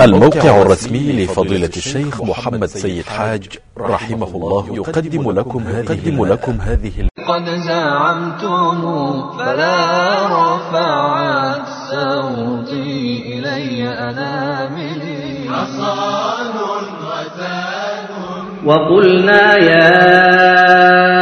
الموقع الرسمي لفضيلة الشيخ محمد سيد حاج رحمه الله يقدم لكم يقدم لكم هذه قد زعمتم فلا رفعت صوتي إلي أناملي حصان غزال وقلنا يا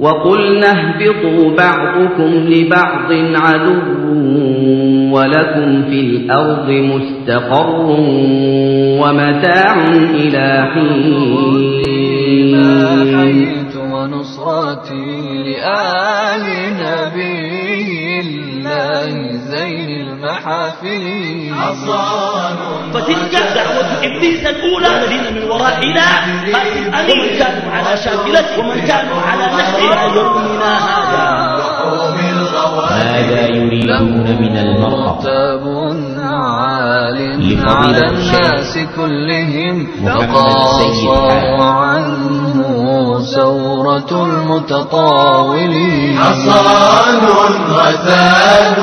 وقلنا اهبطوا بعضكم لبعض عدو ولكم في الأرض مستقر ومتاع إلى حين. ونصرتي لآل نبي الله. زين المحافل. حصان فتلك دعوة إبليس الأولى الذين من ورائنا. قاتل أمين كانوا على شاكلته ومن كانوا على نحره يومنا هذا. ماذا يريدون من المرأة عال لفضيلة على الناس كلهم. محمد المتطاولين. حصان غزال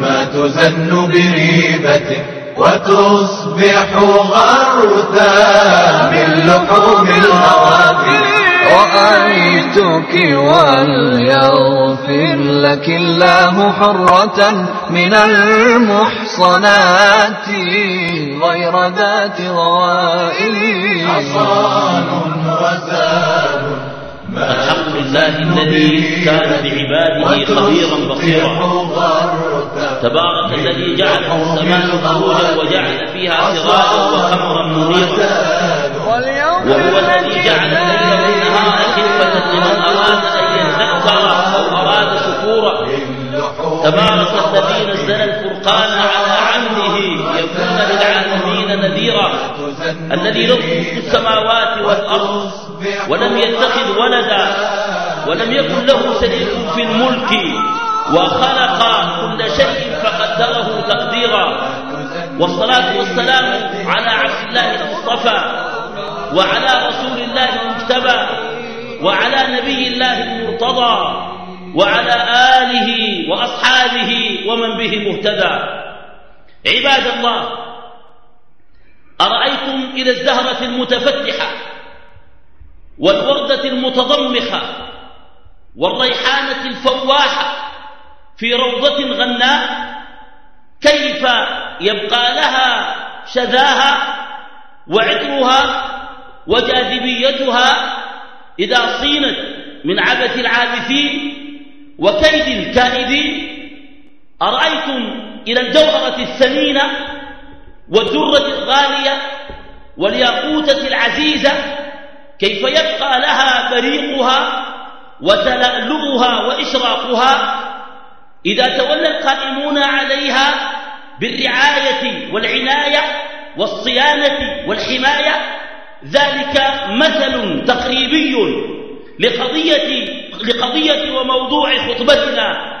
ما تزن بريبة وتصبح غرثا من لحوم الغوافل رأيتك وليغفر لك الله حرة من المحصنات غير ذات ضوائل حصان غزال الحمد لله الذي كان بعباده خبيرا بصيرا. تبارك الذي جعل في السماء بروجا وجعل فيها سراجا وقمرا منيرا. وهو الذي جعل الليل والنهار خلفة لمن أراد أن يذكر أو أراد شكورا. تبارك الذي نزل الفرقان على عبده ليكون للعالمين نذيرا. الذي له السماوات والأرض. ولم يتخذ ولدا ولم يكن له شريك في الملك وخلق كل شيء فقدره تقديرا. والصلاة والسلام على عبد الله المصطفى وعلى رسول الله المجتبى وعلى نبي الله المرتضى وعلى آله وأصحابه ومن به مهتدى. عباد الله أرأيتم إلى الزهرة المتفتحة؟ والوردة المتضمخة والريحانة الفواحة في روضة غناء كيف يبقى لها شذاها وعطرها وجاذبيتها إذا صينت من عبث العابثين وكيد الكائدين؟ أرأيتم إلى الجوهرة الثمينة والدرة الغالية والياقوتة العزيزة كيف يبقى لها بريقها وتلألؤها وإشراقها؟ إذا تولى القائمون عليها بالرعاية والعناية والصيانة والحماية ذلك مثل تقريبي لقضية, لقضية وموضوع خطبتنا.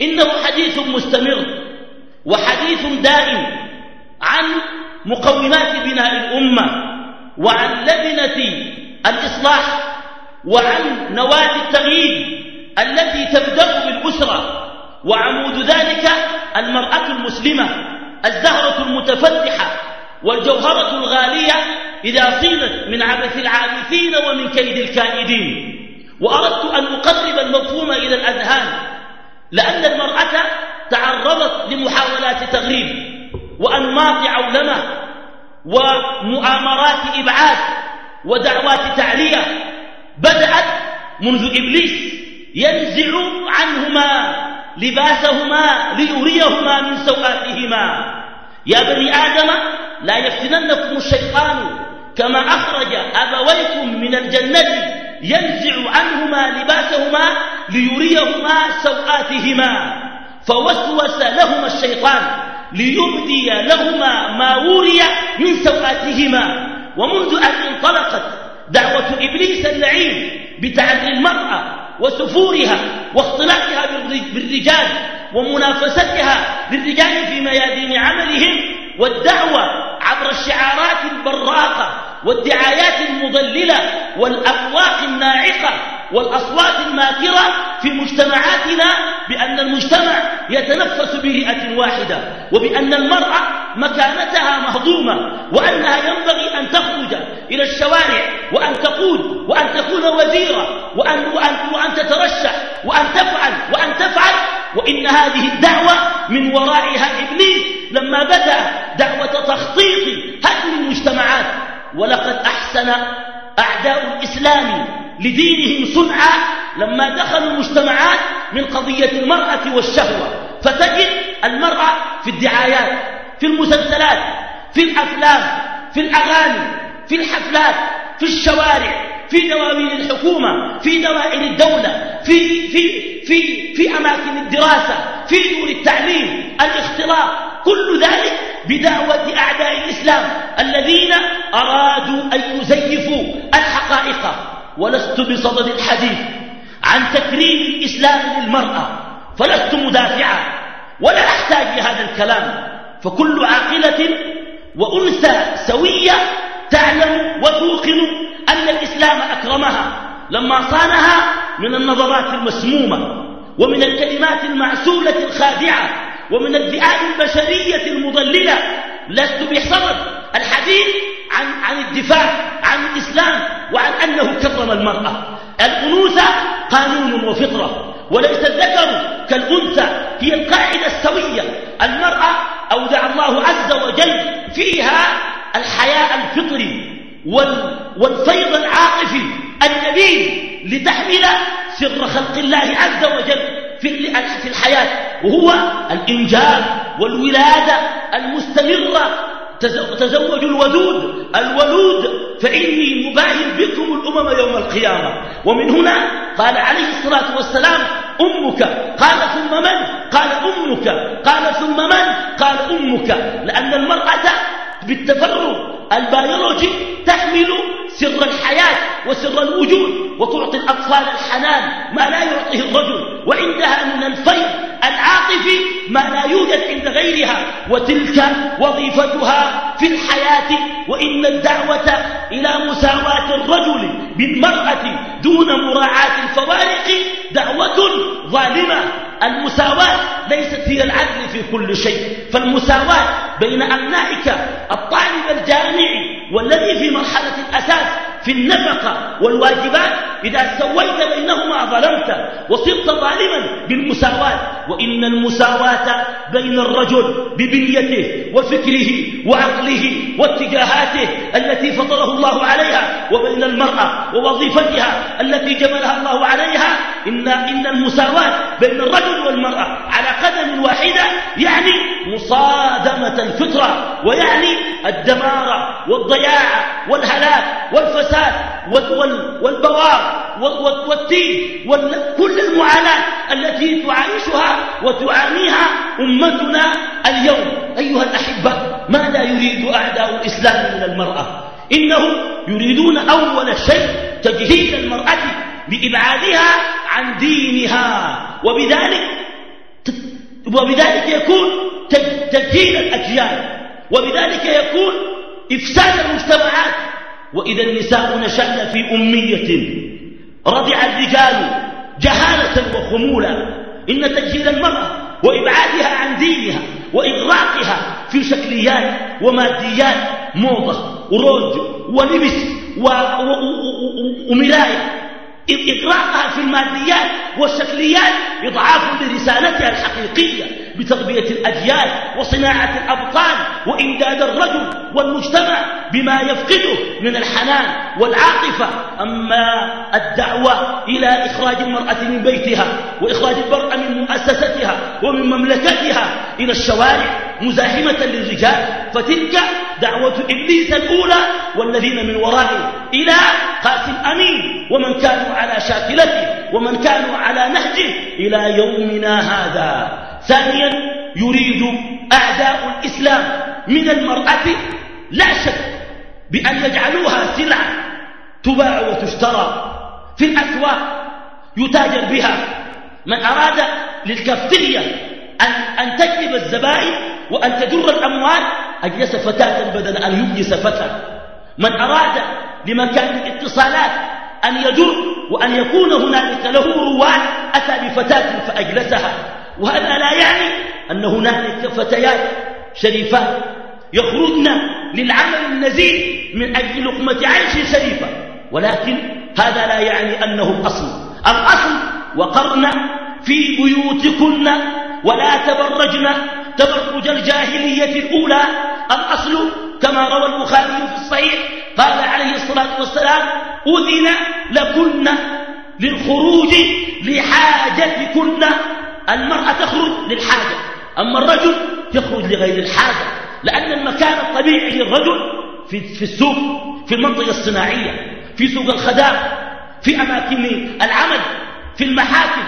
إنه حديث مستمر وحديث دائم عن مقومات بناء الأمة وعن لبنة الإصلاح وعن نواة التغيير التي تبدأ بالأسرة وعمود ذلك المرأة المسلمة الزهرة المتفتحة والجوهرة الغالية إذا صينت من عبث العابثين ومن كيد الكائدين. وأردت أن أقرب المفهوم إلى الأذهان لأن المرأة تعرضت لمحاولات تغريب وأنماط عولمة ومؤامرات إبعاد ودعوات تعلية بدأت منذ إبليس ينزع عنهما لباسهما ليريهما من سوآتهما. يا بني آدم لا يفتننكم الشيطان كما أخرج أبويكم من الجنة ينزع عنهما لباسهما ليريهما سوآتهما. فوسوس لهما الشيطان ليبدي لهما ما وري من سوآتهما. ومنذ أن انطلقت دعوة إبليس اللعين بتعري المرأة وسفورها واختلاطها بالرجال ومنافستها للرجال في ميادين عملهم والدعوة عبر الشعارات البراقة والدعايات المضللة والأفواق الناعقة والأصوات الماكرة في مجتمعاتنا بأن المجتمع يتنفس برئة واحدة وبأن المرأة مكانتها مهضومة وأنها ينبغي أن تخرج إلى الشوارع وأن تقود وأن تكون وزيرة وأن, وأن, وأن تترشح وأن تفعل وأن تفعل. وإن هذه الدعوة من ورائها إبليس لما بدأ دعوة تخطيط هدم المجتمعات. ولقد أحسن أعداء الإسلام لدينهم صنعا لما دخلوا المجتمعات من قضية المرأة والشهوة. فتجد المرأة في الدعايات في المسلسلات في الأفلام في الأغاني في الحفلات في الشوارع في دواوين الحكومة في دوائر الدولة في, في, في, في أماكن الدراسة في دور التعليم الاختلاط كل ذلك بدعوة أعداء الإسلام الذين أرادوا أن يزيفوا الحقائق. ولست بصدد الحديث عن تكريم الإسلام للمرأة فلست مدافعا ولا أحتاج لهذا الكلام. فكل عاقلة وأنثى سوية تعلم وتوقن أن الإسلام أكرمها. لما صانها من النظرات المسمومة ومن الكلمات المعسولة الخادعة ومن الذئاب البشرية المضللة لست بصدد الحديث عن, عن الدفاع عن الإسلام وعن أنه كرم المرأة. الأنوثة قانون وفطرة وليس الذكر كالأنثى هي القاعدة السوية. المرأة أودع الله عز وجل فيها الحياء الفطري والفيض العاطفي النبيل لتحمل سر خلق الله عز وجل. في الحياة وهو الإنجاب والولادة المستمرة. تزوجوا الودود الولود فإني مباين بكم الأمم يوم القيامة. ومن هنا قال عليه الصلاة والسلام أمك. قال ثم من؟ قال أمك. قال ثم من؟ قال أمك. لأن المرأة بالتفرغ البيولوجي تحمل سر الحياة وسر الوجود وتعطي الأطفال الحنان ما لا يعطيه الرجل. وعندها من الفيض العاطفي ما لا يوجد عند غيرها وتلك وظيفتها في الحياة. وإن الدعوة إلى مساواة الرجل بالمرأة دون مراعاة الفوارق دعوة ظالمة. المساواة ليست هي العدل في كل شيء فالمساواة بين أبنائك الطالب الجامعي والذي في مرحلة الأساس في النفقة والواجبات إذا سويت بينهما ظلمت وصرت ظالما بالمساواة وإن المساواة بين الرجل ببنيته وفكره وعقله واتجاهاته التي فطره الله عليها وبين المرأة ووظيفتها التي جبلها الله عليها إن, إن المساواة بين الرجل والمرأة على قدم واحدة يعني مصادمة الفطرة ويعني الدمار والضياع والهلاك والفساد والبوار والتين وكل المعاناة التي تعايشها وتعانيها أمتنا اليوم. أيها الأحبة ماذا يريد أعداء الإسلام من المرأة؟ إنهم يريدون أول شيء تجهيل المرأة بإبعادها عن دينها وبذلك وبذلك يكون تجهيل الأجيال وبذلك يكون إفساد المجتمعات. وإذا النساء نشأن في أمية رضع الرجال جهالة وخمولا. إن تجهيل المرأة وإبعادها عن دينها وإغراقها في شكليات وماديات موضة وروج ولبس وملاية. إغراقها في الماديات والشكليات إضعاف لرسالتها الحقيقية. بتربية الأجيال وصناعة الأبطال وإمداد الرجل والمجتمع بما يفقده من الحنان والعاطفة. أما الدعوة إلى إخراج المرأة من بيتها وإخراج المرأة من مؤسستها ومن مملكتها إلى الشوارع مزاحمة للرجال فتلك دعوة إبليس الأولى والذين من ورائه إلى قاسم أمين. ومن كانوا على شاكلته ومن كانوا على نهجه إلى يومنا هذا. ثانيا يريد أعداء الإسلام من المرأة لا شك بأن يجعلوها سلعة تباع وتشترى. في الأسواق يتاجر بها. من أراد للكافتيريا أن, أن تجلب الزبائن وأن تجر الأموال أجلس فتاة بدل أن يجلس فتى من أراد لمكان الاتصالات أن يجر وأن يكون هنالك له رواد أتى بفتاة فأجلسها. وهذا لا يعني أن هنالك فتيات شريفات يخرجن للعمل النزيه من أجل لقمة عيش شريفة ولكن هذا لا يعني أنه الأصل. الأصل وقرن في بيوتكن ولا تبرجن تبرج الجاهلية الأولى. الأصل كما روى البخاري في الصحيح قال عليه الصلاة والسلام أذن لكن للخروج لحاجتكن المرأة تخرج للحاجة أما الرجل يخرج لغير الحاجة لأن المكان الطبيعي للرجل في, في السوق في المنطقة الصناعية في سوق الخدام في أماكن العمل في المحاكم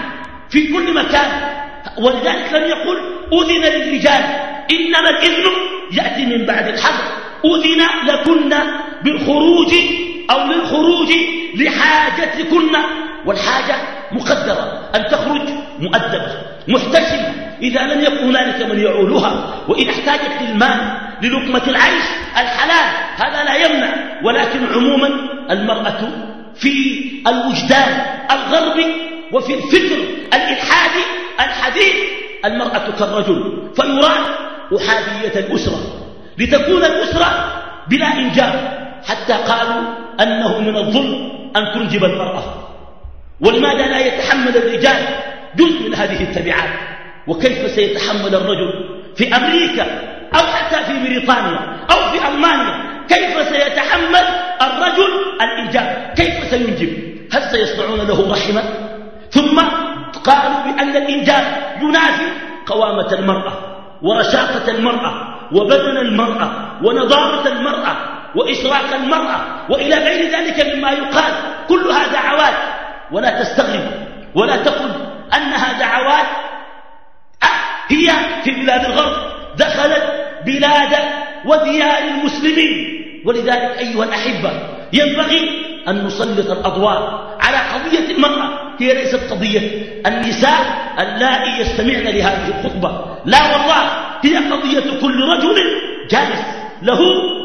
في كل مكان. ولذلك لم يقل أذن للرجال إنما الإذن يأتي من بعد الحظر أذن لكن بالخروج أو للخروج لحاجتكن والحاجة مقدرة أن تخرج مؤدبة محتشمة إذا لم يكن هنالك من يعولها وإن احتاجت للمال للقمة العيش الحلال هذا لا يمنع. ولكن عموما المرأة في الوجدان الغربي وفي الفكر الإلحادي الحديث المرأة كالرجل. فيراد أحادية الأسرة لتكون الأسرة بلا إنجاب حتى قالوا أنه من الظلم أن تنجب المرأة. ولماذا لا يتحمل الرجال جزء من هذه التبعات؟ وكيف سيتحمل الرجل في أمريكا أو حتى في بريطانيا أو في ألمانيا؟ كيف سيتحمل الرجل الإنجاب كيف سينجب؟ هل سيصنعون له رحمة؟ ثم قالوا بأن الإنجاب ينافي قوامة المرأة ورشاقة المرأة وبدن المرأة ونضارة المرأة وإشراق المرأة وإلى غير ذلك مما يقال. كلها دعوات ولا تستغرب ولا تقل أنها دعوات هي في بلاد الغرب دخلت بلاد وديار المسلمين. ولذلك أيها الأحبة ينبغي أن نسلط الأضواء على قضية المرأة. هي ليست قضية النساء اللائي يستمعن لهذه الخطبة. لا والله هي قضية كل رجل جالس له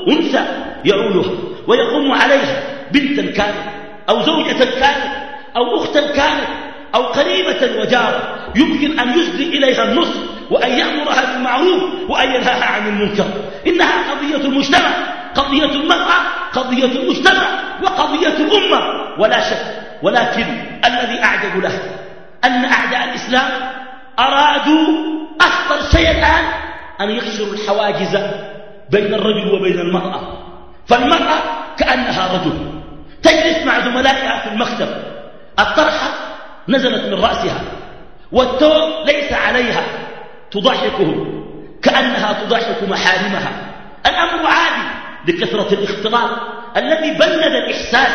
أنثى يعولها ويقوم عليها بنتا كانت أو زوجة كانت أو أختا كانت أو قريبة وجارة يمكن أن يسدي إليها النصف وأن يأمرها بالمعروف وأن ينهاها عن المنكر. إنها قضية المجتمع قضية المرأة قضية المجتمع وقضية الأمة. ولا شك ولكن الذي أعجب له أن أعداء الإسلام أرادوا أخطر شيء الآن أن يكسروا الحواجز بين الرجل وبين المرأة. فالمرأة كأنها رجل تجلس مع زملائها في المكتب الطرحة نزلت من رأسها والثوب ليس عليها تضحكه كأنها تضحك محارمها. الأمر عادي لكثرة الاختلاط الذي بند الإحساس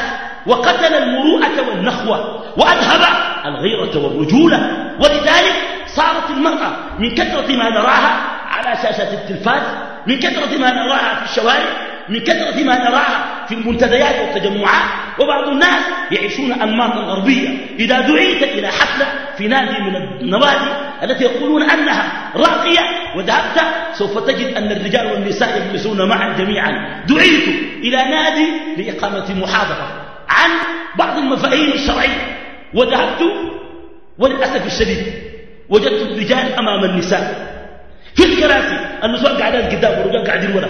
وقتل المروءة والنخوة وأذهب الغيرة والرجولة ولذلك صارت المرأة من كثرة ما نراها على شاشة التلفاز من كثرة ما نراها في الشوارع من كثرة ما نراها في المنتديات والتجمعات وبعض الناس يعيشون أنماطا غربية. إذا دعيت إلى حفلة في نادي من النوادي التي يقولون أنها راقية وذهبت سوف تجد أن الرجال والنساء يجلسون معا جميعا. دعيت إلى نادي لإقامة محاضرة عن بعض المفاهيم الشرعية وذهبت وللأسف الشديد وجدت الرجال أمام النساء. في الكراسي النساء قاعدين قدام والرجال قاعدين ورا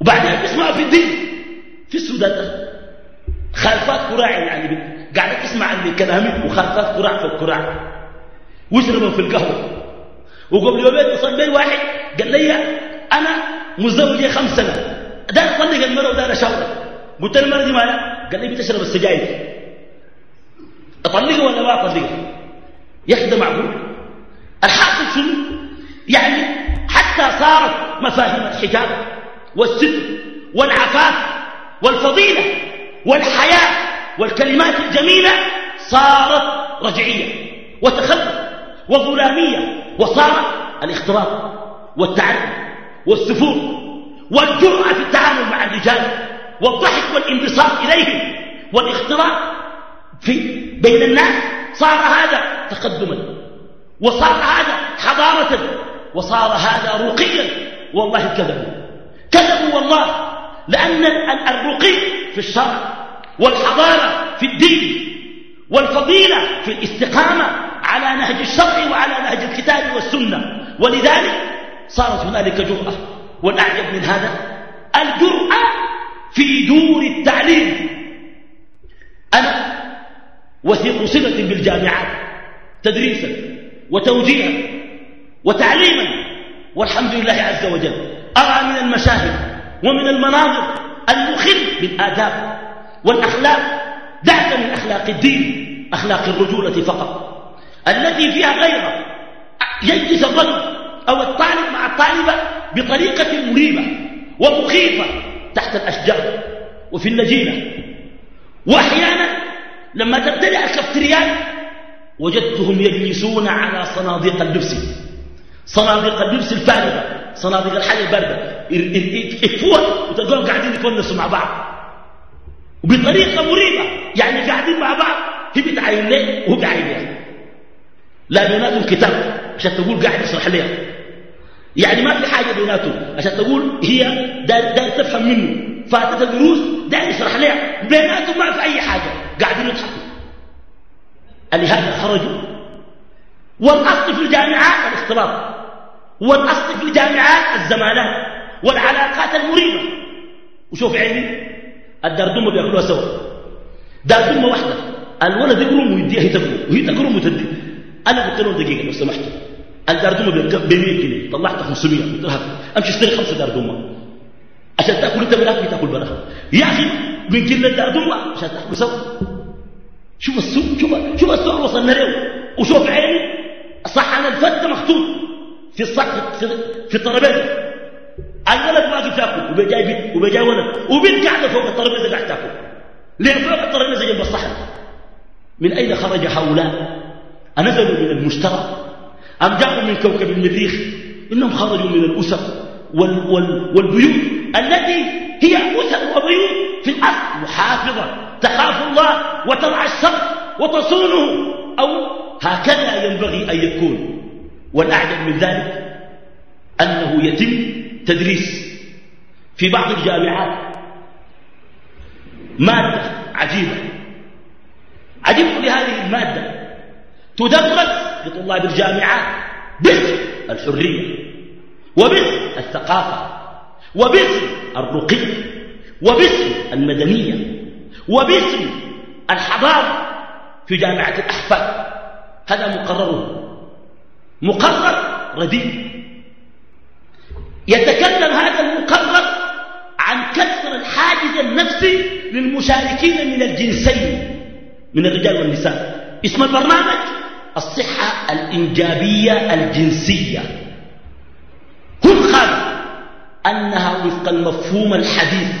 وبعدين اسمع في الدين. في السودان. خالفات كراع يعني قاعد تسمع عن كلامي وخالفات كراع في الكراع ويشربوا في القهوة. وقبل يومين اتصل بي واحد قال لي أنا مزوج خمس سنة. ده اطلق المرأة وده شاورة قلت له المرأة دي مالها قال لي بتشرب السجاير. أطلقها ولا ما أطلقها؟ يا معقول. الحاصل شنو؟ يعني حتى صارت مفاهيم الحجاب والستر والعفاف والفضيلة والحياة والكلمات الجميلة صارت رجعية وتخلف وظلامية وصار الاختلاط والتعرف والسفور والجرأة في التعامل مع الرجال والضحك والانبساط إليهم والاختراع في بين الناس صار هذا تقدما وصار هذا حضارة وصار هذا رقيا والله كذبوا. كذبوا والله لأن الرقي في الشرع والحضارة في الدين والفضيلة في الاستقامة على نهج الشرع وعلى نهج الكتاب والسنة. ولذلك صارت هنالك جرأة. والأعجب من هذا الجرأة في دور التعليم. أنا وثيق صلة بالجامعات تدريسا وتوجيها وتعليما. والحمد لله عز وجل أرى من المشاهد ومن المناظر المخل بالآداب والأخلاق دعك من أخلاق الدين أخلاق الرجولة فقط. التي فيها غيرة يجلس الرجل أو الطالب مع الطالبة بطريقة مريبة ومخيفة تحت الأشجار وفي النجيلة وأحيانا لما تبتدأ الكفتريات وجدتهم يجلسون على صناديق اللبس صناديق اللبس الفارغة صناديق الحاجة الباردة. يكفوها وتلقاهم قاعدين يتونسوا مع بعض. وبطريقة مريبة يعني قاعدين مع بعض هي بتعين ليه وهو ليه لا بيناتهم كتاب عشان تقول قاعد يشرح لها يعني ما في حاجة بيناتهم. عشان تقول هي داير تفهم منه. فاتت الدروس داير يشرح لها. بيناتهم ما في أي حاجة. قاعدين يضحكوا. لهذا خرجوا والأصل في الجامعات الاختلاط. والأصل في الجامعات الزمالات والعلاقات المريبة وشوف عيني. الدردمة بياكلوها سوا. دردمة واحدة. الولد يقرم ويديها هي تقرم وهي تقرم وتدي. أنا قلت لهم دقيقة لو سمحت الدردمة ب 100 جنيه. طلعت 500 قلت لها أمشي اشتري خمسة دردمة عشان تأكل أنت براك تاكل براها يا أخي من كل الدردمة عشان تأكل سوا. شوف السوق شوف شوف السوق وصلنا له وشوف عيني. صحن الفتة مخطوط في الصق في, في الطرابيزه الولد واقف ياكل وبيجاي بنت وبيجاي ولد. وبنت قاعدة فوق الطرابيزه قاعدة تأكل. ليه؟ فوق الطرابيزه جنب الصحن من أين خرج هؤلاء؟ أنزلوا من المشترى. ام جاءوا من كوكب المريخ إنهم خرجوا من الاسر وال وال والبيوت التي هي اسر وبيوت في الاصل محافظة. تخاف الله وترعى الشر وتصونه. أو هكذا ينبغي أن يكون. والأعجب من ذلك أنه يتم تدريس في بعض الجامعات مادة عجيبة. عجبت لهذه المادة. تدرس لطلاب الجامعات باسم الحرية وباسم الثقافة وباسم الرقي وباسم المدنية وباسم الحضارة في جامعة الأحفاد. هذا مقرره مقرر رديء. يتكلم هذا المقرر عن كسر الحاجز النفسي للمشاركين من الجنسين من الرجال والنساء. اسم البرنامج؟ الصحة الإنجابية الجنسية. هم قالوا أنها وفق المفهوم الحديث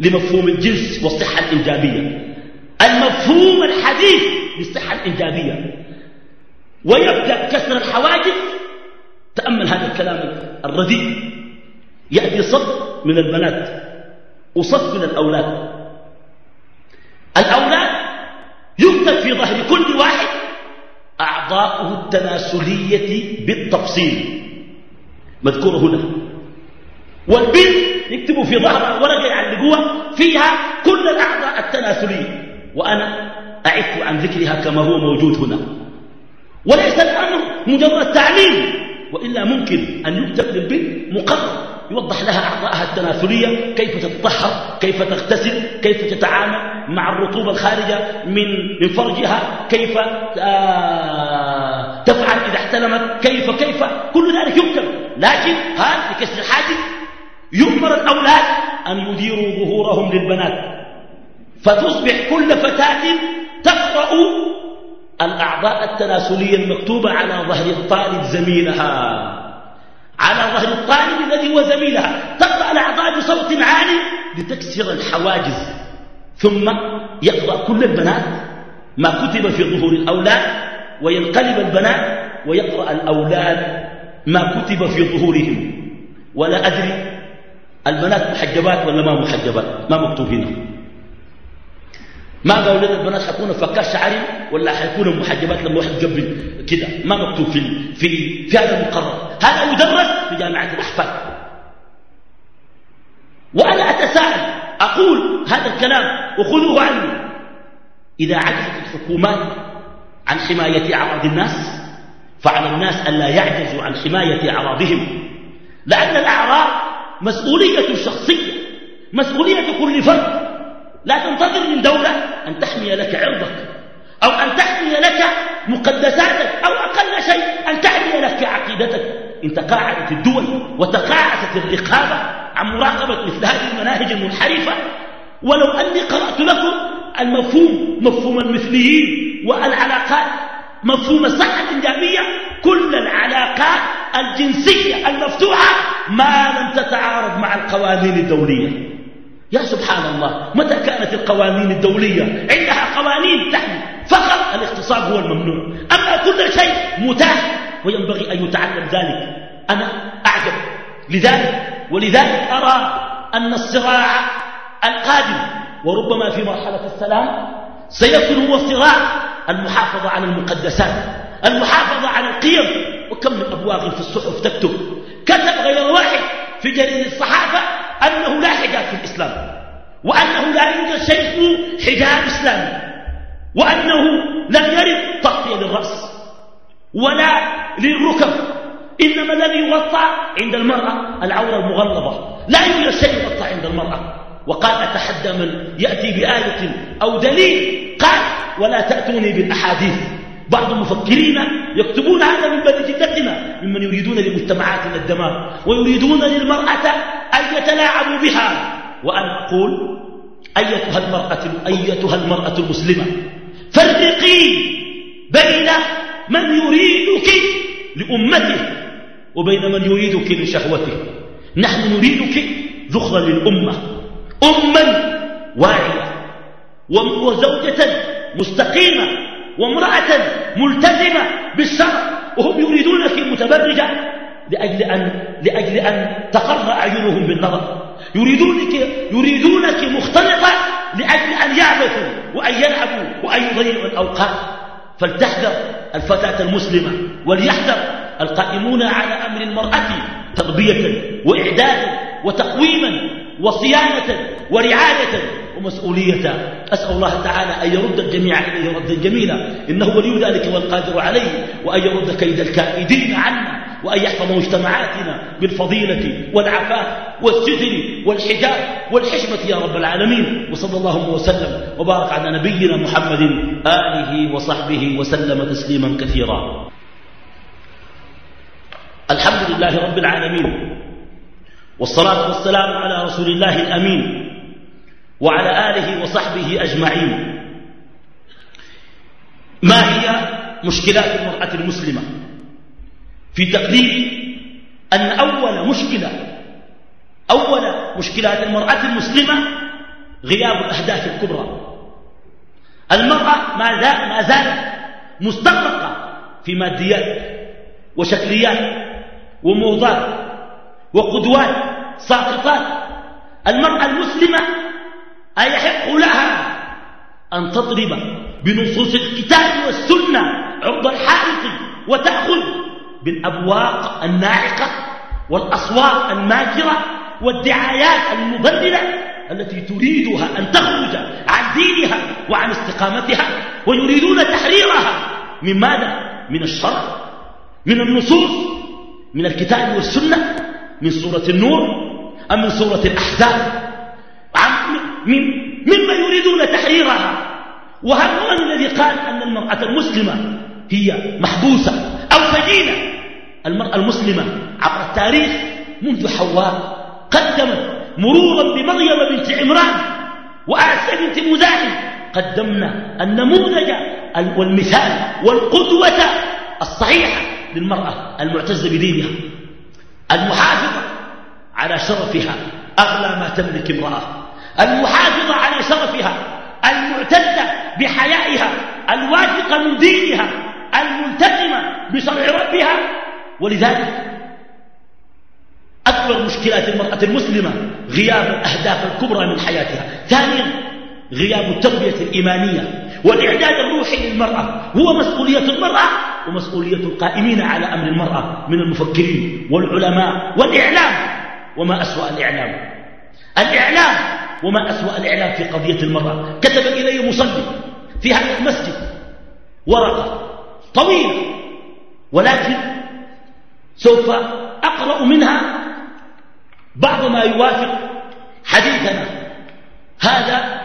لمفهوم الجنس والصحة الإنجابية. المفهوم الحديث للصحة الإنجابية. ويبدأ كسر الحواجز. تأمل هذا الكلام الرديء. يأتي صف من البنات وصف من الأولاد. الأولاد يكتب في ظهر كل واحد أعضاؤه التناسلية بالتفصيل. مذكورة هنا. والبنت يكتبوا في ظهر ورقة يعلقوها فيها كل الأعضاء التناسلية. وأنا أعف عن ذكرها كما هو موجود هنا. وليس الأمر مجرد تعليم وإلا ممكن أن يكتب للبنت مقرر. يوضح لها أعضاءها التناسلية كيف تتطهر كيف تغتسل كيف تتعامل مع الرطوبة الخارجة من من فرجها كيف آه تفعل إذا احتلمت كيف كيف كل ذلك يكتب لكن هذا لكسر الحاجز يؤمر الأولاد أن يديروا ظهورهم للبنات. فتصبح كل فتاة تقرأ الأعضاء التناسلية المكتوبة على ظهر الطالب زميلها. على ظهر الطالب الذي هو زميلها. تقرأ الأعضاء بصوت عالي لتكسر الحواجز. ثم يقرأ كل البنات ما كتب في ظهور الأولاد وينقلب البنات ويقرأ الأولاد ما كتب في ظهورهم. ولا أدري البنات محجبات ولا ما محجبات ما مكتوب ما قالوا لنا البنات؟ حيكونوا فكاش شعري ولا حيكونوا محجبات لما واحد يقبل كده؟ ما مكتوب في في في هذا المقرر. هذا يدرس في جامعة الأحفاد. وأنا أتساءل أقول هذا الكلام وخذوه عني. إذا عجزت الحكومات عن حماية أعراض الناس فعلى الناس الا يعجزوا عن حماية أعراضهم. لأن الأعراض مسؤولية شخصية مسؤولية كل فرد. لا تنتظر من دولة أن تحمي لك عرضك أو أن تحمي لك مقدساتك أو أقل شيء أن تحمي لك عقيدتك. إن تقاعدت الدول وتقاعدت الرقابة عن مراقبة مثل هذه المناهج المنحرفة ولو أني قرأت لكم المفهوم مفهوم المثليين والعلاقات مفهوم الصحة الإنجابية كل العلاقات الجنسية المفتوحة ما لم تتعارض مع القوانين الدولية. يا سبحان الله متى كانت القوانين الدولية؟ عندها قوانين تحمي فقط الاغتصاب هو الممنوع. أما كل شيء متاح وينبغي أن يتعلم ذلك. أنا أعجب. لذلك ولذلك أرى أن الصراع القادم وربما في مرحلة السلام سيكون هو صراع المحافظة على المقدسات المحافظة على القيم. وكم من أبواغ في الصحف تكتب كتب غير واحد في جريدة الصحافة أنه لا حجاب في الإسلام وأنه لا يوجد شيء اسمه حجاب إسلامي وأنه لم يرد تغطية للرأس ولا للركب إنما الذي يغطى عند المرأة العورة المغلظة. لا يوجد شيء يغطى عند المرأة. وقال أتحدى من يأتي بآية أو دليل؟ قال ولا تأتوني بالأحاديث. بعض المفكرين يكتبون هذا من بني جدتنا ممن يريدون لمجتمعاتنا الدمار ويريدون للمرأة أن يتلاعبوا بها. وأنا أقول أيتها المرأة, أيتها المرأة المسلمة فرقي بين من يريدك لأمته وبين من يريدك لشهوته. نحن نريدك ذخرا للأمة أما واعية وزوجة مستقيمة. وامرأة ملتزمة بالشرع وهم يريدونك متبرجة لأجل أن, لأجل أن تقر أعينهم بالنظر. يريدونك, يريدونك مختلطة لأجل أن يعبثوا وأن يلعبوا وأن يضيعوا الأوقات. فلتحذر الفتاة المسلمة وليحذر القائمون على أمر المرأة تربية وإعدادا وتقويما وصيانة ورعاية ومسؤولية. أسأل الله تعالى أن يرد الجميع إليه ردا جميلا إنه ولي ذلك والقادر عليه. وأن يرد كيد الكائدين عنا. وأن يحفظ مجتمعاتنا بالفضيلة والعفاف والستر والحجاب والحشمة يا رب العالمين. وصلى الله وسلم وبارك على نبينا محمد آله وصحبه وسلم تسليما كثيرا. الحمد لله رب العالمين. والصلاة والسلام على رسول الله الأمين وعلى آله وصحبه أجمعين. ما هي مشكلات المرأة المسلمة؟ في تقدير أن أول مشكلة أول مشكلات المرأة المسلمة غياب الأهداف الكبرى. المرأة ما زالت مستغرقة في ماديات وشكليات وموضات وقدوات ساقطات. المرأة المسلمة أيحق لها أن تضرب بنصوص الكتاب والسنة عرض الحائط وتأخذ بالأبواق الناعقة والأصوات الماكرة والدعايات المضللة التي تريدها أن تخرج عن دينها وعن استقامتها ويريدون تحريرها. من ماذا؟ من الشرع من النصوص من الكتاب والسنة. من سورة النور أم من سورة الأحزاب؟ من مما يريدون تحريرها. وهل هو الذي قال أن المرأة المسلمة هي محبوسة أو سجينة المرأة المسلمة عبر التاريخ منذ حواء قدمت مرورا بمريم بنت عمران وآسيا بنت مزاحم. قدمنا النموذج والمثال والقدوة الصحيحة للمرأة المعتزة بدينها. المحافظة على شرفها أغلى ما تملك امرأة. المحافظة على شرفها المعتزة بحيائها الواثقة من دينها الملتزمة بشرع ربها. ولذلك أكبر مشكلات المرأة المسلمة غياب الأهداف الكبرى من حياتها. ثانيا غياب التربية الإيمانية والإعداد الروحي للمرأة. هو مسؤولية المرأة ومسؤولية القائمين على أمر المرأة من المفكرين والعلماء. والإعلام وما أسوأ الإعلام. الإعلام وما أسوأ الإعلام في قضية المرأة. كتب إلي مصلي في هذا المسجد ورقة طويلة ولكن سوف أقرأ منها بعض ما يوافق حديثنا. هذا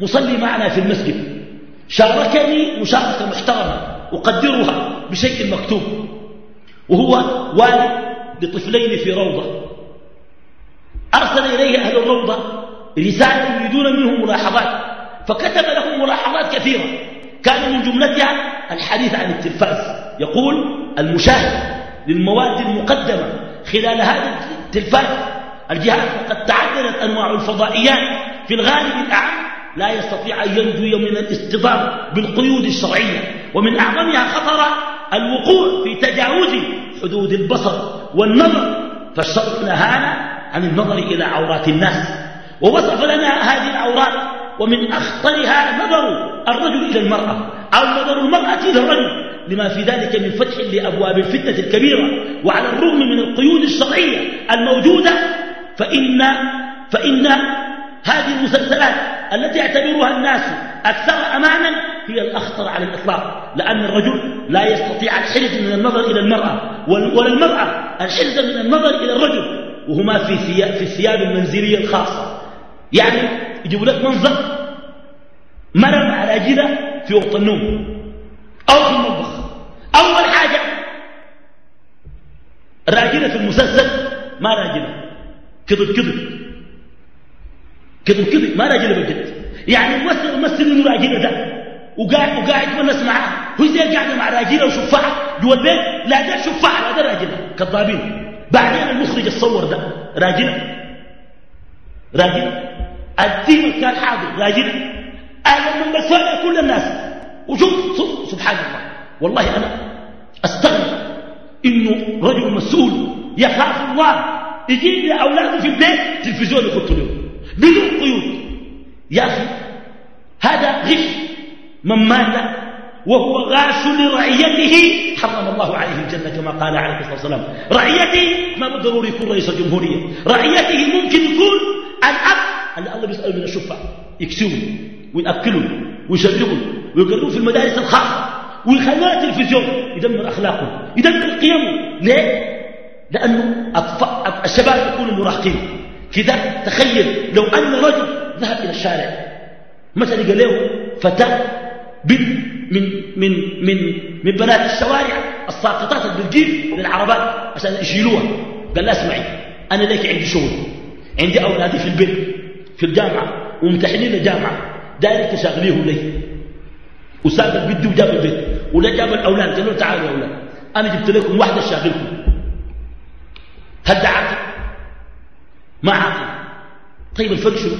مصلي معنا في المسجد. شاركني مشاركة محترمة أقدرها بشيء مكتوب وهو والد لطفلين في روضة. أرسل إليه أهل الروضة رسالة يريدون منه ملاحظات فكتب لهم ملاحظات كثيرة. كان من جملتها الحديث عن التلفاز. يقول المشاهد للمواد المقدمة خلال هذا التلفاز الجهاز وقد تعددت أنواع الفضائيات في الغالب الأعم لا يستطيع أن ينجو من الاصطدام بالقيود الشرعية. ومن أعظمها خطر الوقوع في تجاوز حدود البصر والنظر. فالشرع نهانا عن النظر إلى عورات الناس. ووصف لنا هذه العورات ومن أخطرها نظر الرجل إلى المرأة. أو نظر المرأة إلى الرجل. لما في ذلك من فتح لأبواب الفتنة الكبيرة. وعلى الرغم من القيود الشرعية الموجودة فإن, فإن هذه المسلسلات التي يعتبرها الناس أكثر أمانا هي الأخطر على الإطلاق لأن الرجل لا يستطيع الحرز من النظر إلى المرأة ولا المرأة الحرز من النظر إلى الرجل وهما في في الثياب المنزلية الخاصة. يعني يجيبوا لك منظر مرة مع راجلة في وقت النوم أو في المطبخ. أول حاجة راجلة في المسلسل ما راجلة كذب كذب. كذب كذب ما راجلة بجد يعني الممثل يمثل إنه راجلة ده وقاعد وقاعد يتونس معاه. هو زي قاعدة مع راجلة وشفاعة جوا البيت لا ده شفاعة لا ده راجلة كذابين. بعدين المخرج الصور ده راجل. راجل. الثيم كان حاضر راجل. أنا من بسوأ كل الناس. وشوف سبحان الله والله أنا أستغرب إنه رجل مسؤول يخاف الله. يجيب لأولاده في البيت تلفزيون يخط له. بدون قيود. يا أخي هذا غش. من مات وهو غاش لرعيته حرم الله عليه الجنة كما قال عليه الصلاة والسلام. رعيته ما بالضروري يكون رئيس الجمهورية. رعيته ممكن يكون الأب. اللي الله بيسأله من الشفع يكسوه ويأكله ويشربه ويقربوه في المدارس الخاصة ويخلوه التلفزيون. يدمر أخلاقه. يدمر قيمه. ليه؟ لأنه الشباب يكونوا مراهقين كذا تخيل لو أن رجل ذهب إلى الشارع مثلا قال له فتاة بنت من من من من بنات الشوارع الساقطات اللي بتجيب للعربات عشان يشيلوها. قال لا اسمعي أنا ليك عندي شغل عندي أولادي في البيت في الجامعة وممتحنين الجامعة دايرك تشغليهم لي. وساب البيت وجاب البيت. ولا جاب الأولاد قالوا تعالوا يا أولاد أنا جبت لكم واحدة تشغلكم هل ده عاقل ما عاقل طيب الفرق شنو؟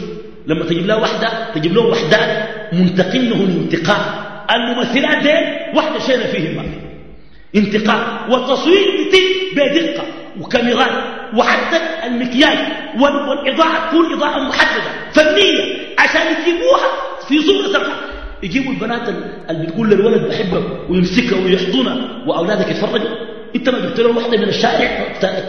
لما تجيب له واحدة تجيب له وحدات منتقمة الانتقام الممثلات دين واحدة شينا فيهم ما. انتقام. والتصوير يتم بدقة وكاميرات وحتى المكياج والإضاءة تكون إضاءة محددة. فنية. عشان يجيبوها في صورة سبحة يجيبوا البنات اللي بتقول للولد بحبك ويمسكها ويحضنها وأولادك يتفرجوا. انت ما جبت لهم واحدة من الشارع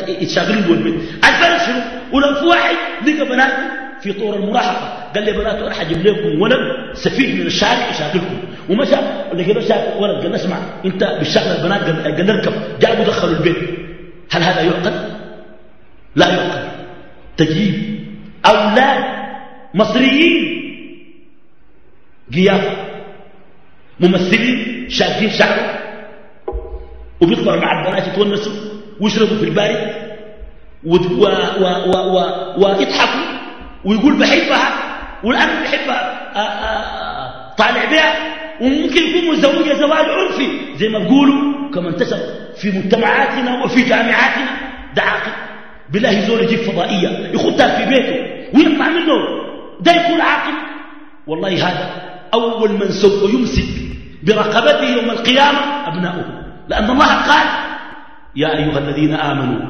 يتشاغلوا جوا البيت الفرق شنو؟ ولو في واحد لقى بنات في طور المراهقة قال لي بنات أنا حجيب لكم ولد سفيد من الشارع يشاغلكم. ومشى لقى له ولد قال اسمع انت بالشغل البنات قال نركب جابوا دخلوا البيت. هل هذا يعقل لا يعقل تجيب أولاد مصريين قيافة ممثلين شاكين شعره. وبيطلعوا مع البنات يتونسوا ويشربوا في البارد ويضحكوا ويقول بحبها والآن بحبها طالع بها وممكن يكون متزوجة زواج عرفي. زي ما بيقولوا كما انتشر في مجتمعاتنا وفي جامعاتنا ده عاقل بالله زول يجيب فضائية يخدها في بيته ويطلع منه. ده يكون عاقل. والله هذا أول من سوف يمسك برقبته يوم القيامة أبناؤه. لأن الله قال يا أيها الذين آمنوا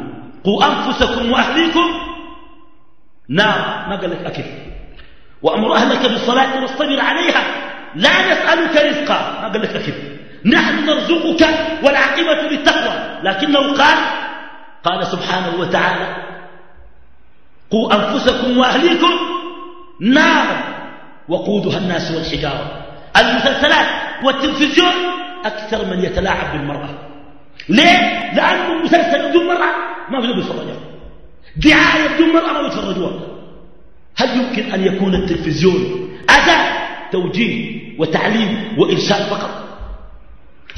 قوا أنفسكم وأهليكم. نار ما قال لك أكل. وأمر أهلك بالصلاة واصطبر عليها. لا نسألك رزقا. ما قال لك أكل. نحن نرزقك والعاقبة للتقوى. لكنه قال قال سبحانه وتعالى قوا أنفسكم وأهليكم. نارا وقودها الناس والحجارة. المسلسلات والتلفزيون أكثر من يتلاعب بالمرأة. ليه؟ لأنه المسلسل بدون مرأة ما في بيتفرجها دعاية بدون مرأة ما بيتفرجوها هل يمكن أن يكون التلفزيون أداة توجيه وتعليم وإرشاد فقط؟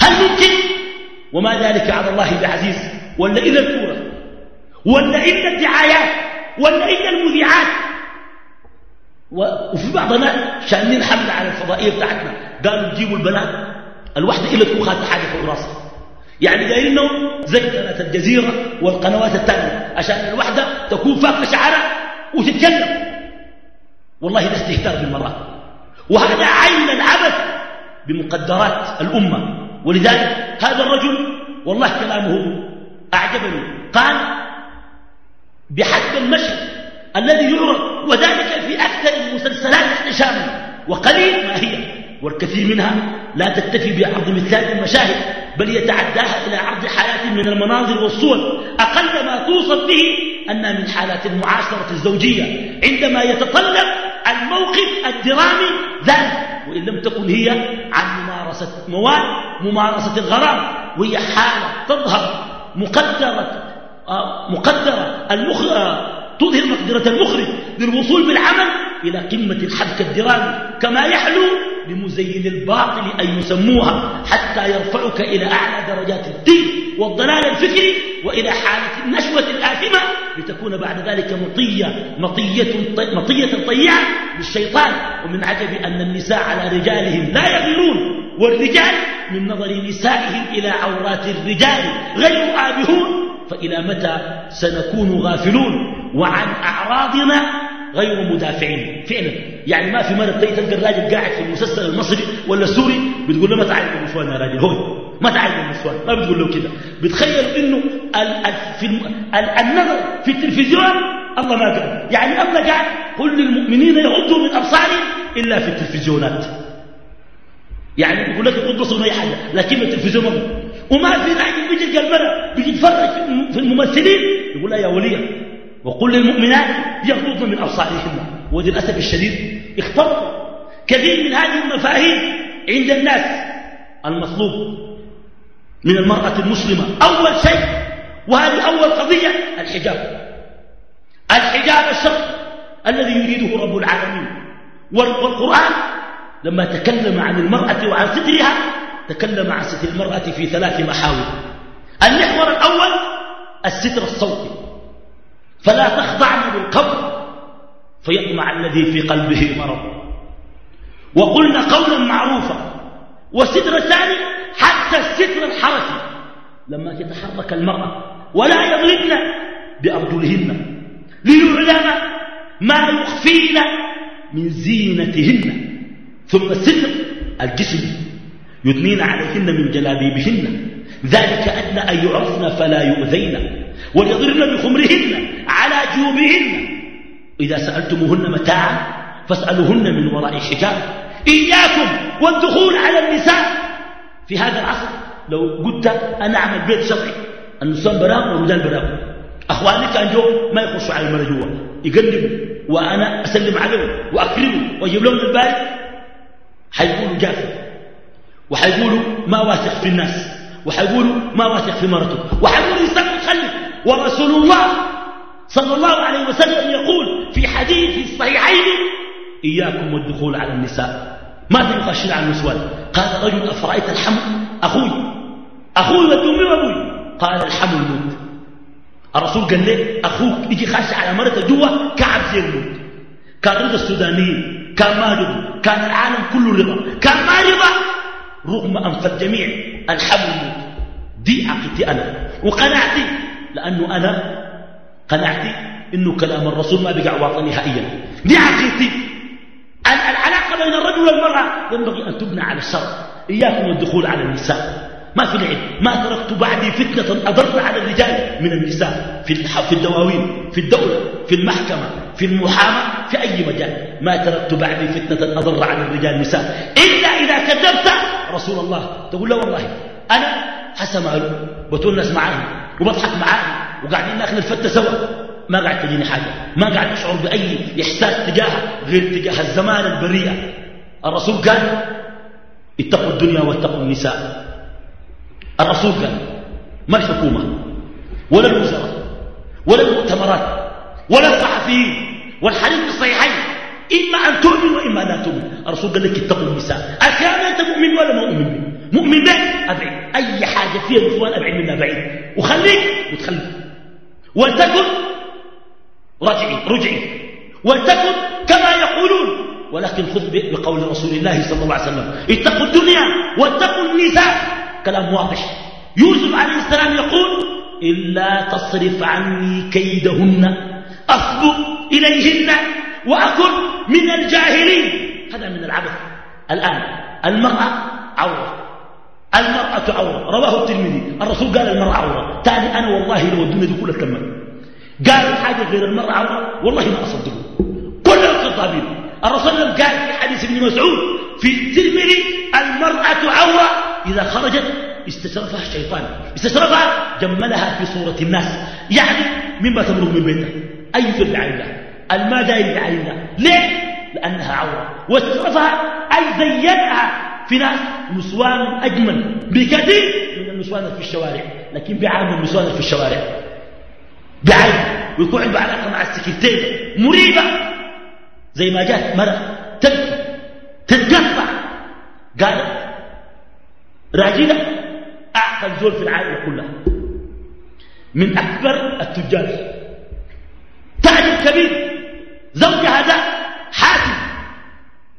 هل ممكن وما ذلك على الله بعزيز. ولا إلا الكورة ولا إلا الدعايات ولا إلا المذيعات. وفي بعضنا شأنين حملة على الفضائية بتاعتنا. قالوا تجيبوا البنات. الواحدة إلا تكون خاطئة حاجة في راسها يعني دايرينهم زي قناة الجزيرة والقنوات الثانية عشان الواحدة تكون فاقة شعرها وتتكلم. والله ده استهتار بالمرأة. وهذا عين العبث بمقدرات الأمة. ولذلك هذا الرجل والله كلامه أعجبني قال بحسب المشهد الذي يعرض وذلك في أكثر المسلسلات احتشاما وقليل ما هي. والكثير منها لا تكتفي بعرض مثال المشاهد بل يتعداها إلى عرض حياة من المناظر والصور. أقل ما توصف به أن من حالات المعاشرة الزوجية عندما يتطلب الموقف الدرامي ذلك وإن لم تكن هي عن ممارسة مواد ممارسة الغرام وهي حالة تظهر مقدرة آه، مقدرة المخ... آه، تظهر مقدرة المخرج للوصول بالعمل إلى قمة الحبك الدرامي كما يحلو لمزين الباطل أن يسموها حتى يرفعك إلى أعلى درجات الدين والضلال الفكري وإلى حالة النشوة الآثمة لتكون بعد ذلك مطية مطية, مطية طيعة للشيطان. ومن عجب أن النساء على رجالهم لا يغيرون والرجال من نظر نسائهم إلى عورات الرجال غير آبهون. فإلى متى سنكون غافلون؟ وعن أعراضنا غير مدافعين. فعلا. يعني ما في مرة تلقى الراجل قاعد في المسلسل المصري ولا السوري بتقول له ما تعالج النسوان يا راجل هو ما تعالج النسوان ما بتقول له كده. بتخيل إنه النظر في التلفزيون الله ما قال. يعني الله قال قل للمؤمنين يغضوا من أبصارهم إلا في التلفزيونات. يعني يقول لك بصر اي حاجة لكن التلفزيون ما وما في راجل بيجي المرأة بيجي يتفرج في الممثلين يقول لها يا ولية وقل للمؤمنات يغضضن من أبصارهن. وللأسف الشديد اخترت كثير من هذه المفاهيم عند الناس المطلوب من المرأة المسلمة. أول شيء وهذه أول قضية الحجاب. الحجاب الشرعي الذي يريده رب العالمين. والقرآن لما تكلم عن المرأة وعن سترها تكلم عن ستر المرأة في ثلاث محاور. المحور الأول الستر الصوتي. فلا تخضعن بالقول فيطمع الذي في قلبه مرض. وقلنا قولا معروفا وستر ثاني حتى الستر الحركي. لما تتحرك المرأة ولا يضربن بأرجلهن ليعلم ما يخفين من زينتهن. ثم الستر الجسم يثنين عليهن من جلابيبهن. ذلك أدنى أن يعرفن فلا يؤذين. وليضربن بخمرهن. على جيوبهن. إذا سألتموهن متاعا فاسألوهن من وراء حجاب إياكم والدخول على النساء. في هذا العصر لو قلت أنا أعمل بيت شرعي النساء براء والرجال براء أخواني كان جو ما يخشوا على المرأة جوا يقلبوا وأنا أسلم عليهم وأكرمهم وأجيب لهم البارد حيقولوا جافي وحيقولوا ما واثق في الناس وحيقولوا ما واثق في مرته وحيقولوا يستمع يخلف ورسول الله صلى الله عليه وسلم يقول في حديث الصحيحين إياكم والدخول على النساء. ما تنقشن على النسوان؟ قال رجل أفرأيت الحمل؟ أخوي. أخوي ودومي وأبوي قال الحمل موت الرسول قال لي أخوك يجي خاش على مرته جوا كعب زي الموت. كان رضا السودانيين كان ما رضا كان العالم كله رضا كان ما رضا رغم أنف الجميع الحمل موت دي عقيدتي أنا وقناعتي لأنه أنا قناعتي إنه كلام الرسول ما بقع واطن نهائيا. دي عقيدتي العلاقة بين الرجل والمرأة ينبغي أن تبنى على الشرع إياكم الدخول على النساء. ما في لعب ما تركت بعدي فتنة أضر على الرجال من النساء. في في الدواوين في الدولة في المحكمة في المحاماة في أي مجال. ما تركت بعدي فتنة أضر على الرجال النساء. إلا إذا كذبت رسول الله. تقول له والله أنا حسن ماله بتونس معاهم وبضحك معاهم وقاعدين ناكل الفتة سوا. ما قاعد تجيني حاجة. ما قاعد أشعر بأي إحساس تجاهها غير تجاه الزمان البرية الرسول قال اتقوا الدنيا واتقوا النساء. الرسول قال ما الحكومة؟ ولا الوزراء ولا المؤتمرات ولا الصحفيين والحديث الصحيحين. إما أن تؤمن وإما لا تؤمن. الرسول قال لك اتقوا النساء. أكان أنت مؤمن ولا مؤمن مؤمن به؟ أبعد. أي حاجة فيها نسوان أبعد منها بعيد. وخليك وتخليك ولتكن رجعي رجعي. ولتكن كما يقولون. ولكن خذ بقول رسول الله صلى الله عليه وسلم. اتقوا الدنيا واتقوا النساء. كلام واضح. يوسف عليه السلام يقول إلا تصرف عني كيدهن. أصبر إليهن وأكن من الجاهلين. هذا من العبث. الآن المرأة عورة. المرأة عورة. رواه الترمذي. الرسول قال المرأة عورة. تاني أنا والله لو الدنيا دي كلها تكمل. قال حاجة غير المرأة عورة؟ والله ما أصدقه. كل الخطابين. الرسول قال في حديث ابن مسعود. في الترمذي المرأة عورة إذا خرجت استشرفها الشيطان. استشرفها جملها في صورة الناس. يعني مما تمرق من بيتها أي في الله الماء داير بعينها ليه؟ لأنها عورة. واستشرفها أي زينها في ناس نسوان أجمل بكثير من النسوان في الشوارع لكن بعام النسوان في الشوارع. بعين ويكون عنده علاقة مع السكرتير. مريبة. زي ما جات مرة تبكي تتقطع. قالت راجلة أعقل زول في العائلة كلها من أكبر التجار. تاجر كبير. زوجها هذا حاتم.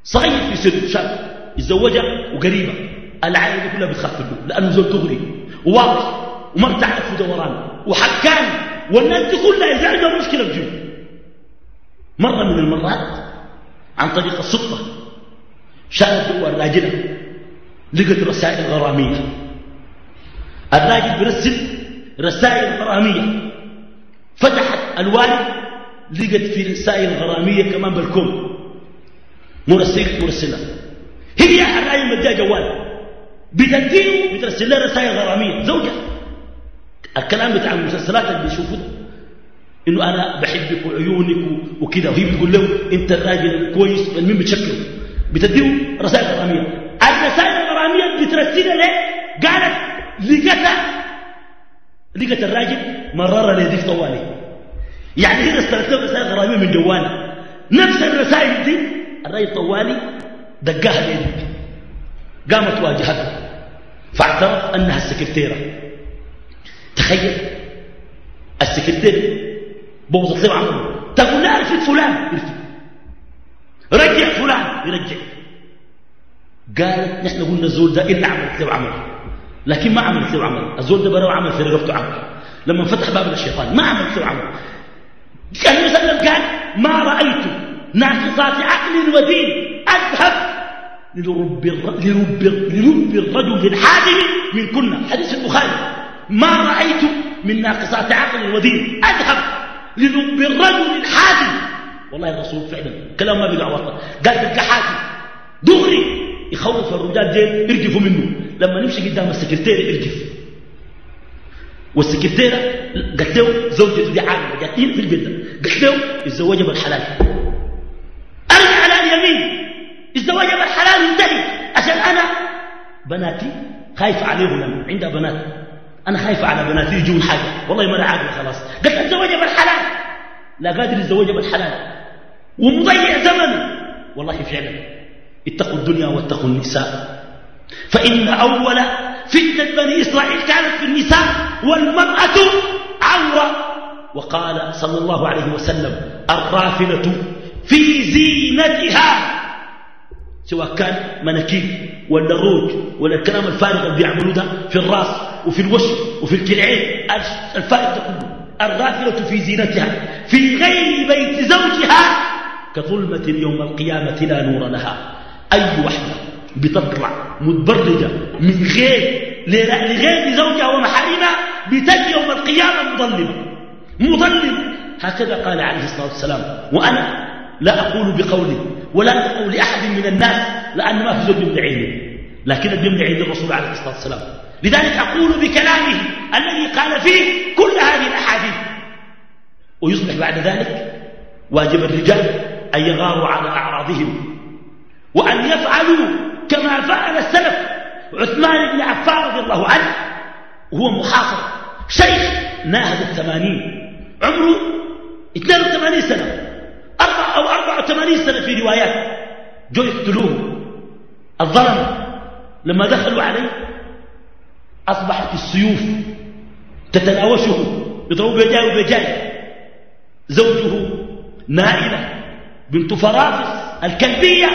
صغير في سن شاب. يتزوجها وقريبة. العائلة كلها بتخاف منه لأنه زول دغري وواضح وما بتعرف دوران. وحكان والناس دي كلها إذا عندهم مشكلة بجيب مرة من المرات عن طريق الصدفة شافت جوا الراجلة لقت رسائل غرامية. الراجل بيرسل رسائل غرامية. فتحت الوالد لقت في رسائل غرامية كمان بالكون مرسل مرسلة. هي الراجل مديها جوال. بتديه بترسل لها رسائل غرامية. زوجها. الكلام بتاع المسلسلات اللي بيشوفوه إنه أنا بحبك وعيونك وكذا وهي بتقول له أنت الراجل كويس مين بتشكله. بتديه رسائل غرامية. الرسائل الغرامية بترسلها ليه قالت لقتها لقت الراجل مرر لي طوالي. يعني هي رسلت له رسائل غرامية من جواله نفس الرسائل دي الراجل طوالي دقاها ليدك قامت واجهته. فاعترف أنها السكرتيرة. تخيل السكرتير بوظ له عمله تقول لا أرفد فلان. ارفد رجع فلان يرجع. قالت نحن قلنا الزول ده إلا عملت له عمل لكن ما عملت له عمل الزول ده برا عمل في رقبته عمل لما فتح باب الشيطان ما عملت له عمل النبي صلى الله عليه وسلم قال ما رأيت ناقصات عقل ودين أذهب لرب لرب لرب الرجل الحازم من كنا. حديث البخاري. ما رأيت من ناقصات عقل ودين أذهب لذنب الرجل الحازم والله الرسول فعلا كلام ما بقى وطن قال تلقى حازم دغري. يخوف الرجال دين يرجفوا منه. لما نمشي قدام السكرتيرة يرجف والسكرتيرة قالت له زوجته دي عاملة جاتين في البيت قالت له الزواج بالحلال. أرجع على اليمين. الزواج بالحلال ينتهي عشان أنا بناتي خايفة عليهم لما عندها بنات أنا خايفة على بناتي يجون حاجة. والله ما أنا عاقل خلاص. قلت أتزوج بالحلال لا قادر يتزوج بالحلال ومضيع زمن. والله فعلا. اتقوا الدنيا واتقوا النساء. فإن أول فتنة بني إسرائيل كانت في النساء والمرأة عورة. وقال صلى الله عليه وسلم الرافلة في زينتها. سواء كان مناكير ولا روج ولا الكلام الفارغ اللي بيعملوه ده في الراس وفي الوش وفي الكلعين الفارغ ده كله الرافلة في زينتها في غير بيت زوجها كظلمة يوم القيامة لا نور لها. أي وحدة بتطلع متبرجة من غير لغير زوجها ومحارمها بتجي يوم القيامة مظلمة. مظلمة. هكذا قال عليه الصلاة والسلام. وأنا لا أقول بقولي ولا أقول لأحد من الناس لأن ما في زوج يمدعيني لكن يمدعي الرسول عليه الصلاة والسلام. لذلك أقول بكلامه الذي قال فيه كل هذه الأحاديث. ويصبح بعد ذلك واجب الرجال أن يغاروا على أعراضهم وأن يفعلوا كما فعل السلف. عثمان بن عفان رضي الله عنه وهو محاصر شيخ ناهز الثمانين عمره 82 سنة. أربع أو 84 سنة في روايات. جو يقتلوه الظلم لما دخلوا عليه أصبحت السيوف تتناوشه يضربوا بجاي وبجاي زوجه نائلة بنت فرافس الكلبية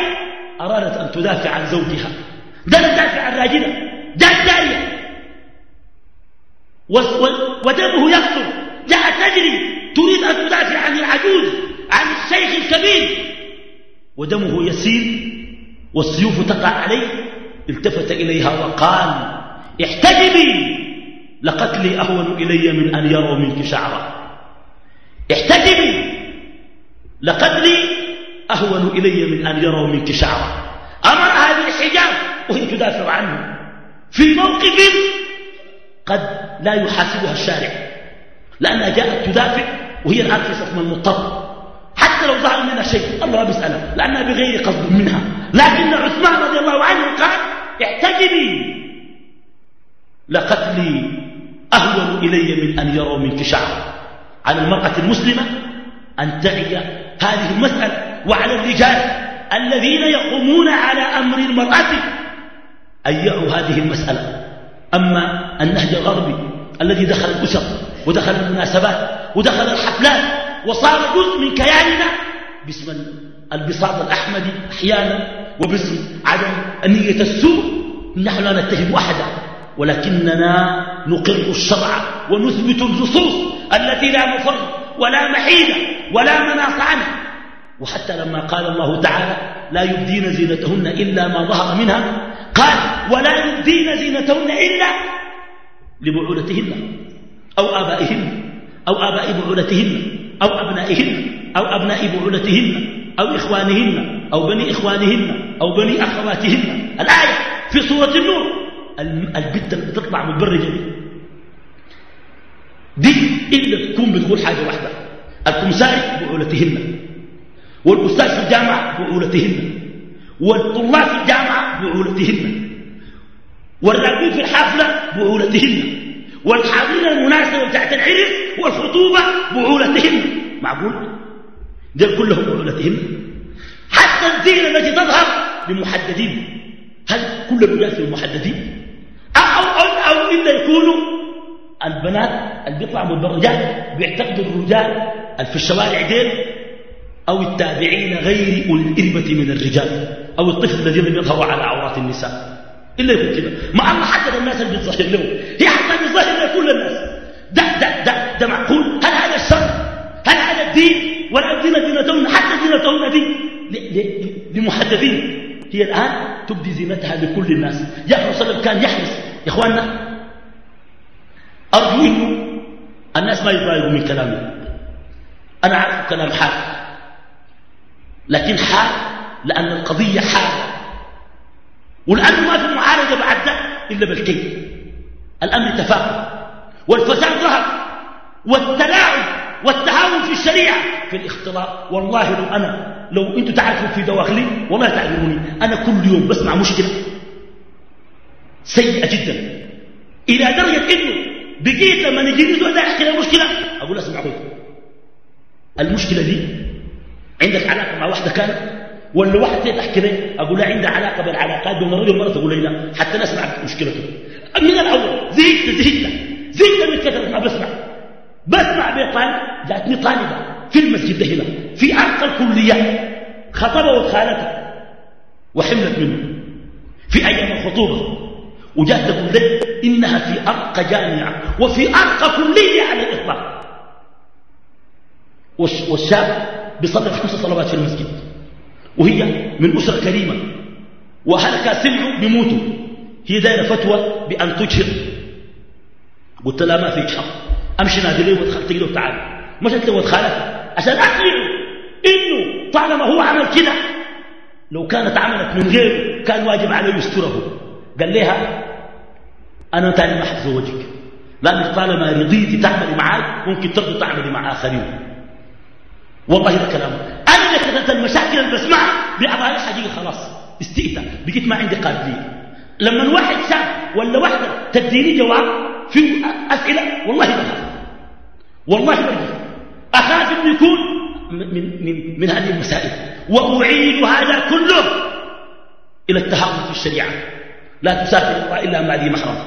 أرادت أن تدافع عن زوجها. ده تدافع عن راجلة جاءت دارية ودمه يقطر جاءت تجري تريد أن تدافع عن العجوز. عن الشيخ الكبير. ودمه يسيل والسيوف تقع عليه التفت إليها وقال احتجبي لقتلي أهون إلي من أن يروا منك شعرا. احتجبي لقتلي أهون إلي من أن يروا منك شعرا. أمرها بالحجاب وهي تدافع عنه. في موقف قد لا يحاسبها الشارع لأنها جاءت تدافع وهي الآن في صف المضطر لو ظهر منها شيء. الله ما بيسألها لأنها بغير قصد منها. لكن عثمان رضي الله عنه قال احتجبي لقتلي أهون إلي من أن يروا منك شعرا على المرأة المسلمة أن تعي هذه المسألة. وعلى الرجال الذين يقومون على أمر المرأة أن يعوا هذه المسألة. أما النهج الغربي الذي دخل الأسر ودخل المناسبات ودخل الحفلات وصار جزء من كياننا باسم البساط الأحمدي أحيانا وباسم عدم النية السوء نحن لا نتهم أحدا ولكننا نقر الشرع ونثبت النصوص التي لا مفر ولا محيلة ولا مناص عنها. وحتى لما قال الله تعالى لا يبدين زينتهن إلا ما ظهر منها قال ولا يبدين زينتهن إلا لبعولتهن أو آبائهن أو آباء بعولتهن. أو أبنائهن أو أبناء بعولتهن أو إخوانهن أو بني إخوانهن أو بني أخواتهن. الآية في سورة النور. البت اللي بتطلع متبرجة دي إلا تكون بتقول حاجة واحدة. الكمساري بعولتهن. والأستاذ في الجامعة بعولتهن. والطلاب في الجامعة بعولتهن. والراقبين في الحفلة بعولتهن. والحاضرين المناسبة بتاعت العرس والخطوبة بعولتهن معقول؟ دول كلهم بعولتهن حتى الدين التي تظهر لمحددين هل كل الرجال في المحددين أو, أو, أو إلا يكونوا البنات اللي بيطلعوا متبرجات بيعتقدوا الرجال اللي في الشوارع ديل أو التابعين غير الإربة من الرجال أو الطفل الذين بيظهروا على عورات النساء. إلا يكون كده. مع أن حتى الناس اللي بتظهر له هي حتى بتظهر لكل الناس. ده ده ده ده معقول؟ هل هذا الشر هل هذا الدين؟ ولا الدين دينتهن حتى دينتهن دي. لمحددين هي الآن تبدي زينتها لكل الناس. يا رسول الله كان يحرص. يا إخواننا أرجو إنه الناس ما يتضايقوا من كلامي. أنا عارف كلام حال لكن حال لأن القضية حال والآن ما في معالجة بعد ده إلا بالكيد. الأمر تفاقم والفساد ظهر. والتلاعب والتهاون في الشريعة. في الاختلاط. والله لو أنا لو أنتم تعرفوا في دواخلي والله تعلموني أنا كل يوم بسمع مشكلة سيئة جدا. إلى درجة إنه بقيت لما نجي زول أحكي له مشكلة أقول اسمع أخوي المشكلة دي عندك علاقة مع واحدة كانت؟ ولا واحد تحكي لي أقول لا عندها علاقة بالعلاقات بين الرجل والمرأة تقول لي لا حتى نسمع مشكلته. من الأول زهقت زهقت زهقت من كثرة ما بسمع. بسمع بطالب جاتني طالبة في المسجد ده هنا في أرقى الكلية خطبه وخالته وحملت منه. في أيام الخطوبة وجات تقول لي إنها في أرقى جامعة وفي أرقى كلية على الإطلاق. والشاب بيصلي خمس صلوات في المسجد وهي من أسرة كريمة وهلك سمعوا بموتوا هي دايرة فتوى بأن تجهر. قلت لها ما في اجهر أمشي نادي ودخلت له تعال. مشت له ودخلت عشان اقنعه إنه طالما هو عمل كده لو كانت عملت من غيره كان واجب عليه يستره. قال لها أنا تاني ما حتزوجك لأنك طالما رضيتي تعملي معي ممكن ترضي تعملي مع آخرين. والله ده كلامك. أنا كتبت المشاكل اللي بسمعها باعضاء حقيقه خلاص. استئتى بقيت ما عندي قابلية. لما الواحد شاب ولا واحدة تديني جواب في أسئلة. والله بخاف والله بخاف أخاف انه يكون من, من, من هذه المسائل. وأعيد هذا كله إلى التهاون في الشريعة. لا تسافر إلا مع ذي محرم.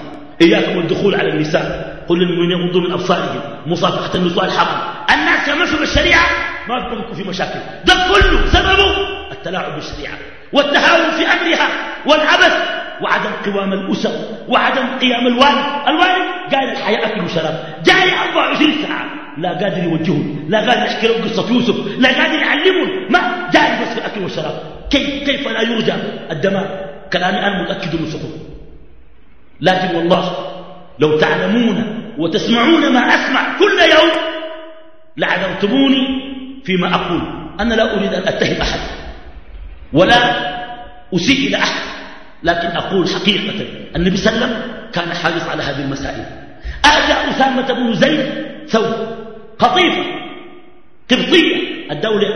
إياكم والدخول على النساء. قل للمؤمنين يغضوا من أبصارهم. مصافحة النساء الحرام الناس يمشوا بالشريعه ما بيكون في مشاكل. ده كله سببه التلاعب بالشريعة. والتهاون في امرها والعبث وعدم قوام الأسر وعدم قيام الوالد. الوالد قال الحياة أكل وشراب. جاي 24 ساعة. لا قادر يوجههم لا قادر يحكي لهم قصة يوسف لا قادر يعلمهم ما؟ جاي بس في أكل وشراب. كيف, كيف لا يرجى؟ الدماء. كلامي أنا متأكد أنه سقط لكن والله لو تعلمون وتسمعون ما أسمع كل يوم لعذرتموني فيما أقول. أنا لا أريد أن أتهم أحد. ولا أسيء إلى أحد. لكن أقول حقيقة النبي صلى الله عليه وسلم كان حريص على هذه المسائل. آتى أسامة بن زيد ثوب قطيفة قبطية الدولة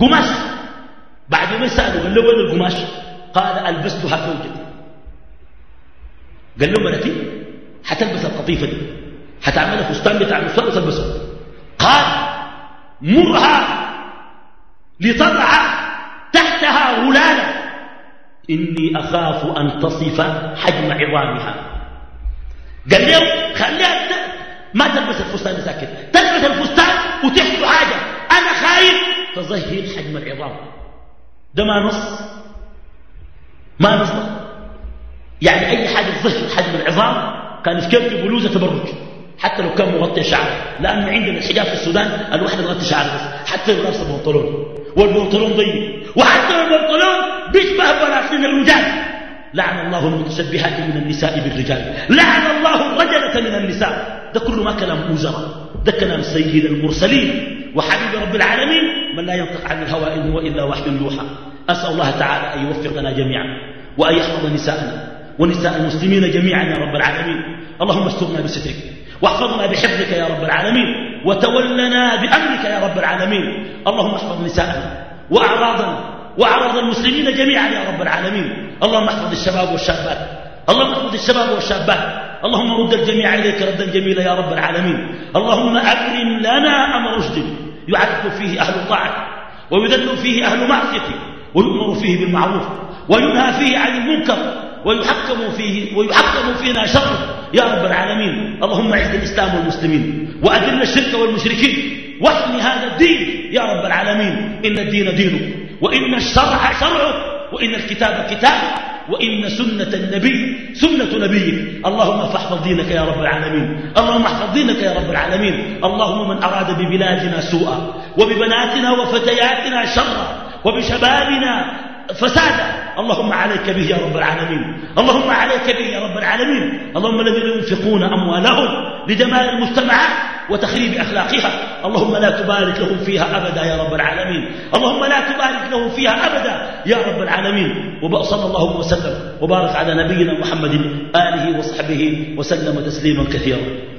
قماش. بعد ما سألوا قال له وين القماش؟ قال ألبستها زوجتي قال له مرتي حتلبس القطيفة دي. حتعملها فستان بتاع المستوى وتلبسه. قال مرها لتضع غلالا إني أخاف أن تصف حجم عظامها. قال له خليها ما تلبس الفستان ساكت. تلبس الفستان وتحت حاجة. أنا خايف تظهر حجم العظام. ده ما نص. ما نص. يعني أي حاجة تظهر حجم العظام كان كيف بلوزة تبرج. حتى لو كان مغطي شعره. لأن عندنا الحجاب في السودان الواحد يغطي شعره بس. حتى لو لابس البنطلون والبنطلون ضيق. وحتى البنطلون بيشبه بناطيل الوجاد لعن الله المتشبهات من النساء بالرجال. لعن الله الرجلة من النساء. ده كله ما كلام وزراء ده كلام سيد المرسلين. وحبيب رب العالمين من لا ينطق عن الهوى إن هو إلا وحي يوحى. أسأل الله تعالى أن يوفقنا جميعا وأن يحفظ نساءنا ونساء المسلمين جميعا يا رب العالمين. اللهم استرنا بسترك. واحفظنا بحفظك يا رب العالمين. وتولنا بأمرك يا رب العالمين. اللهم احفظ نساءنا. وأعراضنا وأعراض المسلمين جميعا يا رب العالمين. اللهم احفظ الشباب والشابات. اللهم احفظ الشباب والشابات. اللهم رد الجميع إليك ردا جميلا يا رب العالمين. اللهم أكرم لنا أمر رشد يعد فيه أهل طاعتك ويذل فيه أهل معصيتك ويؤمر فيه بالمعروف وينهى فيه عن المنكر ويحكم فيه ويحكم فينا شر يا رب العالمين اللهم أعز الإسلام والمسلمين وأذل الشرك والمشركين واحمي هذا الدين. يا رب العالمين إن الدين دينك وإن الشرع شرعك وإن الكتاب كتابك وإن سنة النبي سنة نبيك. اللهم فاحفظ دينك يا رب العالمين. اللهم احفظ دينك يا رب العالمين. اللهم من أراد ببلادنا سوءا وببناتنا وفتياتنا شرا وبشبابنا فسادا. اللهم عليك به يا رب العالمين. اللهم عليك به يا رب العالمين. اللهم الذين ينفقون أموالهم لجمال المجتمعات وتخريب أخلاقها. اللهم لا تبارك لهم فيها أبدا يا رب العالمين. اللهم لا تبارك لهم فيها أبدا يا رب العالمين. وصلى الله وسلم وبارك على نبينا محمد آله وصحبه وسلم تسليما كثيرا.